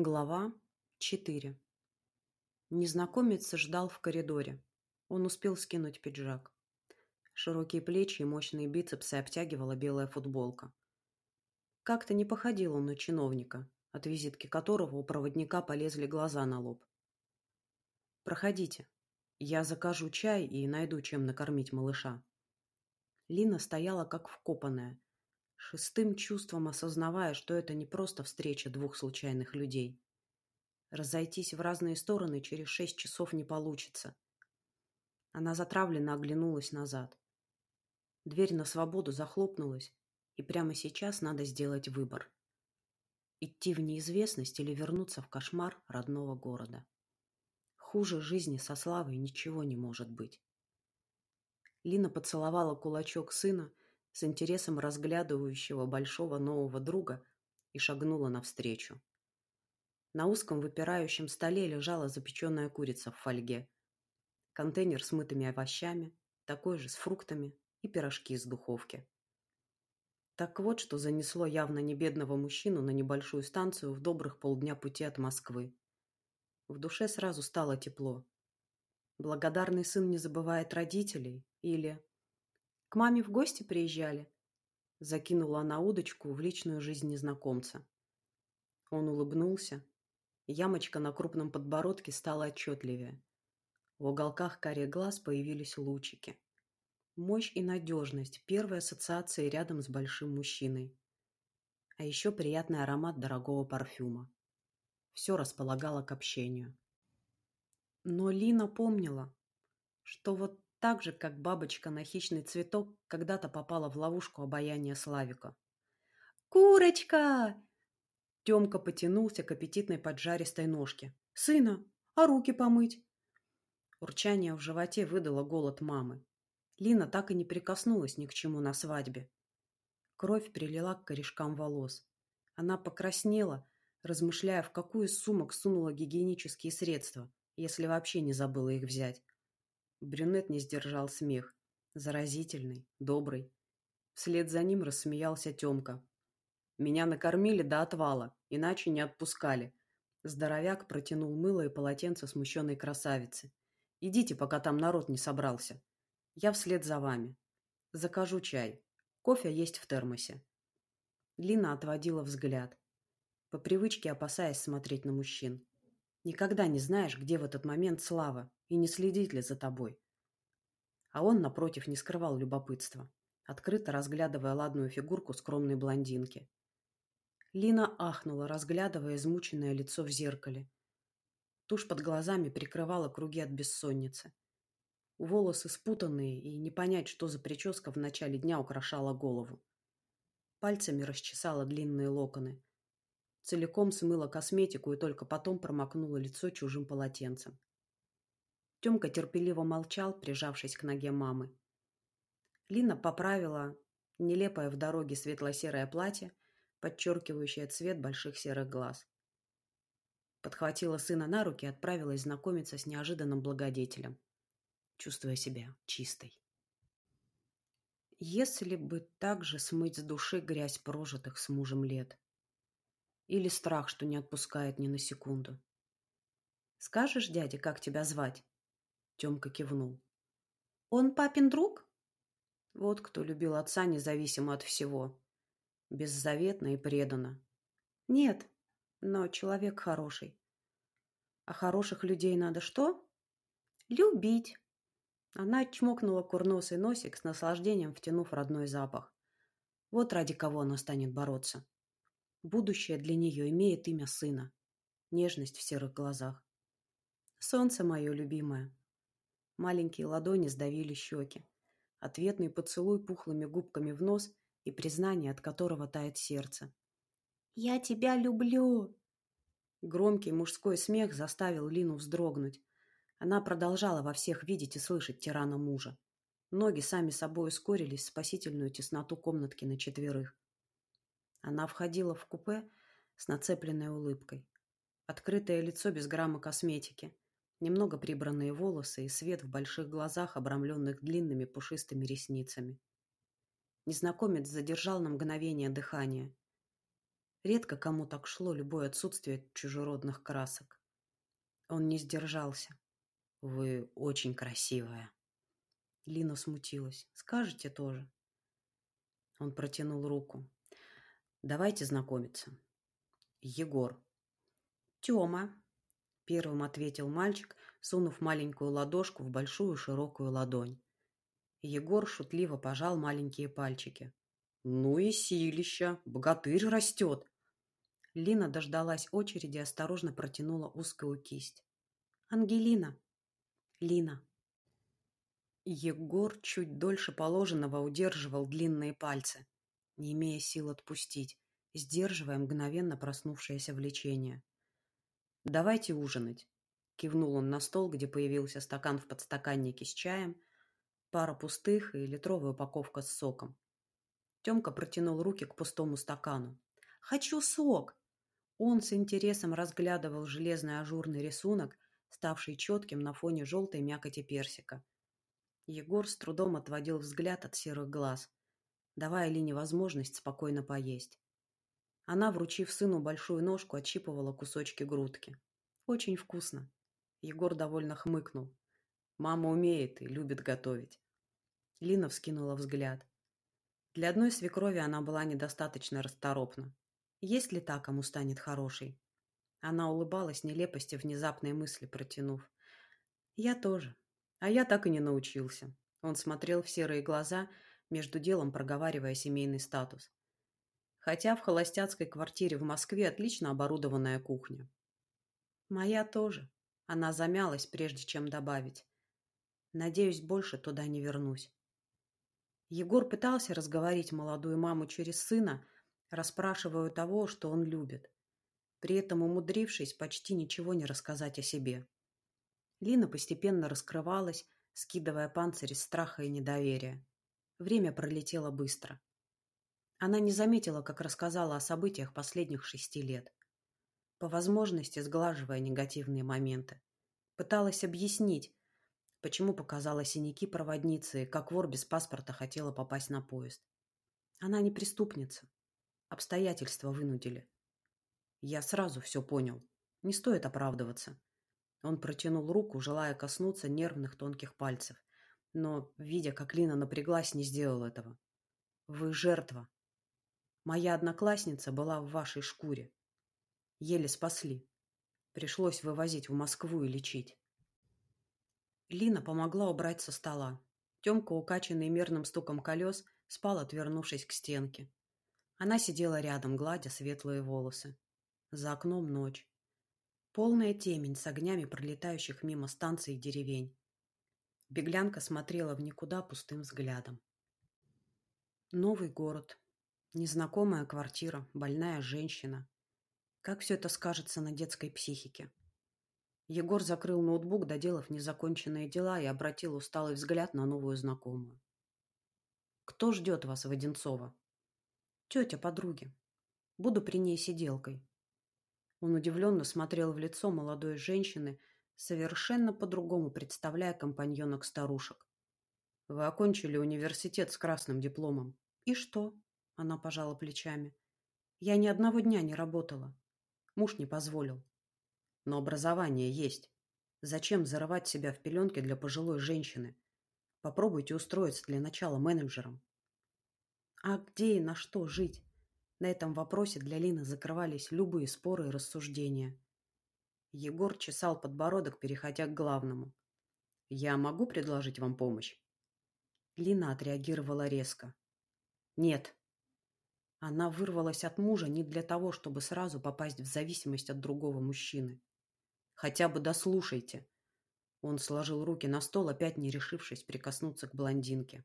Глава 4 Незнакомец ждал в коридоре. Он успел скинуть пиджак. Широкие плечи и мощные бицепсы обтягивала белая футболка. Как-то не походил он на чиновника, от визитки которого у проводника полезли глаза на лоб. «Проходите. Я закажу чай и найду, чем накормить малыша». Лина стояла как вкопанная, шестым чувством осознавая, что это не просто встреча двух случайных людей. Разойтись в разные стороны через шесть часов не получится. Она затравленно оглянулась назад. Дверь на свободу захлопнулась, и прямо сейчас надо сделать выбор. Идти в неизвестность или вернуться в кошмар родного города. Хуже жизни со Славой ничего не может быть. Лина поцеловала кулачок сына, с интересом разглядывающего большого нового друга, и шагнула навстречу. На узком выпирающем столе лежала запеченная курица в фольге, контейнер с мытыми овощами, такой же с фруктами и пирожки из духовки. Так вот, что занесло явно не бедного мужчину на небольшую станцию в добрых полдня пути от Москвы. В душе сразу стало тепло. Благодарный сын не забывает родителей или к маме в гости приезжали. Закинула она удочку в личную жизнь незнакомца. Он улыбнулся. Ямочка на крупном подбородке стала отчетливее. В уголках каре глаз появились лучики. Мощь и надежность – первые ассоциации рядом с большим мужчиной. А еще приятный аромат дорогого парфюма. Все располагало к общению. Но Лина помнила, что вот так же, как бабочка на хищный цветок когда-то попала в ловушку обаяния Славика. «Курочка!» Темка потянулся к аппетитной поджаристой ножке. «Сына, а руки помыть?» Урчание в животе выдало голод мамы. Лина так и не прикоснулась ни к чему на свадьбе. Кровь прилила к корешкам волос. Она покраснела, размышляя, в какую сумок сунула гигиенические средства, если вообще не забыла их взять. Брюнет не сдержал смех. Заразительный, добрый. Вслед за ним рассмеялся Темка. Меня накормили до отвала, иначе не отпускали. Здоровяк протянул мыло и полотенце смущенной красавицы. Идите, пока там народ не собрался. Я вслед за вами. Закажу чай. Кофе есть в термосе. Лина отводила взгляд, по привычке опасаясь смотреть на мужчин. Никогда не знаешь, где в этот момент слава, и не следит ли за тобой. А он, напротив, не скрывал любопытства, открыто разглядывая ладную фигурку скромной блондинки. Лина ахнула, разглядывая измученное лицо в зеркале. Тушь под глазами прикрывала круги от бессонницы. Волосы спутанные, и не понять, что за прическа в начале дня украшала голову. Пальцами расчесала длинные локоны. Целиком смыла косметику и только потом промокнула лицо чужим полотенцем. Тёмка терпеливо молчал, прижавшись к ноге мамы. Лина поправила нелепое в дороге светло-серое платье, подчеркивающее цвет больших серых глаз. Подхватила сына на руки и отправилась знакомиться с неожиданным благодетелем, чувствуя себя чистой. Если бы так же смыть с души грязь прожитых с мужем лет. Или страх, что не отпускает ни на секунду. «Скажешь, дядя, как тебя звать?» Тёмка кивнул. «Он папин друг?» Вот кто любил отца независимо от всего. Беззаветно и преданно. Нет, но человек хороший. А хороших людей надо что? Любить. Она чмокнула курносый носик с наслаждением, втянув родной запах. Вот ради кого она станет бороться. Будущее для нее имеет имя сына. Нежность в серых глазах. Солнце мое любимое. Маленькие ладони сдавили щеки. Ответный поцелуй пухлыми губками в нос и признание, от которого тает сердце. «Я тебя люблю!» Громкий мужской смех заставил Лину вздрогнуть. Она продолжала во всех видеть и слышать тирана мужа. Ноги сами собой ускорились в спасительную тесноту комнатки на четверых. Она входила в купе с нацепленной улыбкой. Открытое лицо без грамма косметики – Немного прибранные волосы и свет в больших глазах, обрамленных длинными пушистыми ресницами. Незнакомец задержал на мгновение дыхание. Редко кому так шло любое отсутствие чужеродных красок. Он не сдержался. «Вы очень красивая». Лина смутилась. «Скажете тоже?» Он протянул руку. «Давайте знакомиться. Егор». «Тёма», — первым ответил мальчик, сунув маленькую ладошку в большую широкую ладонь. Егор шутливо пожал маленькие пальчики. «Ну и силища! Богатырь растет!» Лина дождалась очереди и осторожно протянула узкую кисть. «Ангелина!» «Лина!» Егор чуть дольше положенного удерживал длинные пальцы, не имея сил отпустить, сдерживая мгновенно проснувшееся влечение. «Давайте ужинать», — кивнул он на стол, где появился стакан в подстаканнике с чаем, пара пустых и литровая упаковка с соком. Тёмка протянул руки к пустому стакану. «Хочу сок!» Он с интересом разглядывал железный ажурный рисунок, ставший четким на фоне желтой мякоти персика. Егор с трудом отводил взгляд от серых глаз, давая Лине возможность спокойно поесть. Она, вручив сыну большую ножку, отщипывала кусочки грудки. Очень вкусно. Егор довольно хмыкнул. Мама умеет и любит готовить. Лина вскинула взгляд. Для одной свекрови она была недостаточно расторопна. Есть ли та, кому станет хорошей? Она улыбалась нелепости внезапной мысли, протянув. Я тоже. А я так и не научился. Он смотрел в серые глаза, между делом проговаривая семейный статус. Хотя в холостяцкой квартире в Москве отлично оборудованная кухня. Моя тоже. Она замялась, прежде чем добавить. Надеюсь, больше туда не вернусь. Егор пытался разговорить молодую маму через сына, расспрашивая того, что он любит, при этом умудрившись почти ничего не рассказать о себе. Лина постепенно раскрывалась, скидывая панцирь страха и недоверия. Время пролетело быстро. Она не заметила, как рассказала о событиях последних шести лет. По возможности сглаживая негативные моменты. Пыталась объяснить, почему показала синяки проводницы, как вор без паспорта хотела попасть на поезд. Она не преступница. Обстоятельства вынудили. Я сразу все понял. Не стоит оправдываться. Он протянул руку, желая коснуться нервных тонких пальцев. Но, видя, как Лина напряглась, не сделал этого. Вы жертва. Моя одноклассница была в вашей шкуре. Еле спасли. Пришлось вывозить в Москву и лечить. Лина помогла убрать со стола. Темка, укачанный мерным стуком колес, спал, отвернувшись к стенке. Она сидела рядом, гладя светлые волосы. За окном ночь. Полная темень с огнями пролетающих мимо станций и деревень. Беглянка смотрела в никуда пустым взглядом. Новый город. Незнакомая квартира, больная женщина. Как все это скажется на детской психике? Егор закрыл ноутбук, доделав незаконченные дела, и обратил усталый взгляд на новую знакомую. «Кто ждет вас, Воденцова?» «Тетя подруги. Буду при ней сиделкой». Он удивленно смотрел в лицо молодой женщины, совершенно по-другому представляя компаньонок старушек. «Вы окончили университет с красным дипломом. И что?» Она пожала плечами. «Я ни одного дня не работала. Муж не позволил. Но образование есть. Зачем зарывать себя в пеленки для пожилой женщины? Попробуйте устроиться для начала менеджером. А где и на что жить? На этом вопросе для Лины закрывались любые споры и рассуждения. Егор чесал подбородок, переходя к главному. «Я могу предложить вам помощь?» Лина отреагировала резко. «Нет». Она вырвалась от мужа не для того, чтобы сразу попасть в зависимость от другого мужчины. «Хотя бы дослушайте». Он сложил руки на стол, опять не решившись прикоснуться к блондинке.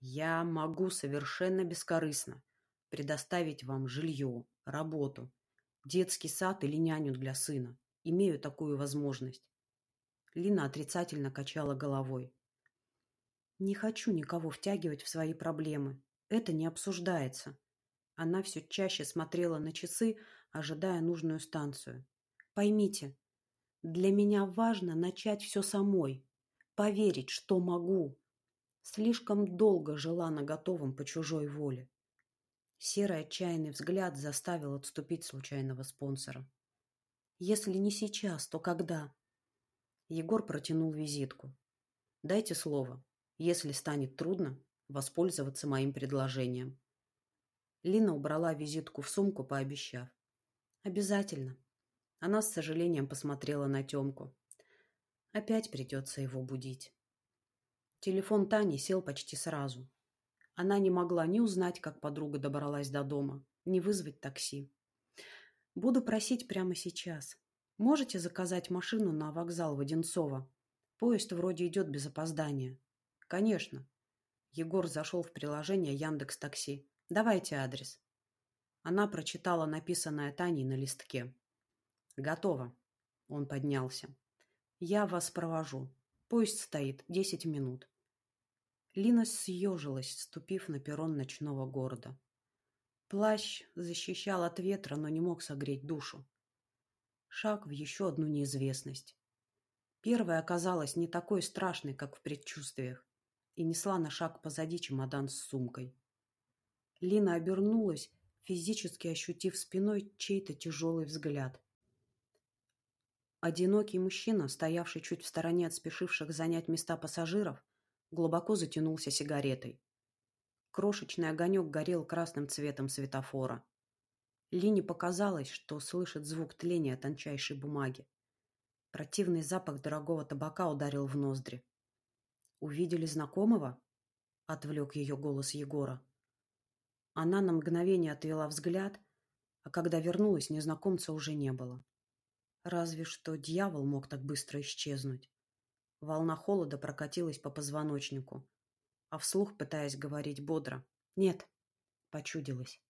Я могу совершенно бескорыстно предоставить вам жилье, работу, детский сад или няню для сына. Имею такую возможность. Лина отрицательно качала головой. Не хочу никого втягивать в свои проблемы. Это не обсуждается. Она все чаще смотрела на часы, ожидая нужную станцию. Поймите, для меня важно начать все самой, поверить, что могу, Слишком долго жила на готовом по чужой воле. Серый отчаянный взгляд заставил отступить случайного спонсора. «Если не сейчас, то когда?» Егор протянул визитку. «Дайте слово, если станет трудно, воспользоваться моим предложением». Лина убрала визитку в сумку, пообещав. «Обязательно». Она с сожалением посмотрела на Темку. Опять придется его будить. Телефон Тани сел почти сразу. Она не могла ни узнать, как подруга добралась до дома, ни вызвать такси. Буду просить прямо сейчас. Можете заказать машину на вокзал Воденцова? Поезд вроде идет без опоздания. Конечно. Егор зашел в приложение Яндекс Такси. Давайте адрес. Она прочитала написанное Таней на листке. Готово. Он поднялся. Я вас провожу. Поезд стоит десять минут. Лина съежилась, ступив на перрон ночного города. Плащ защищал от ветра, но не мог согреть душу. Шаг в еще одну неизвестность. Первая оказалась не такой страшной, как в предчувствиях, и несла на шаг позади чемодан с сумкой. Лина обернулась, физически ощутив спиной чей-то тяжелый взгляд. Одинокий мужчина, стоявший чуть в стороне от спешивших занять места пассажиров, глубоко затянулся сигаретой. Крошечный огонек горел красным цветом светофора. Лине показалось, что слышит звук тления тончайшей бумаги. Противный запах дорогого табака ударил в ноздри. «Увидели знакомого?» — отвлек ее голос Егора. Она на мгновение отвела взгляд, а когда вернулась, незнакомца уже не было. Разве что дьявол мог так быстро исчезнуть. Волна холода прокатилась по позвоночнику, а вслух, пытаясь говорить бодро, «Нет», почудилось.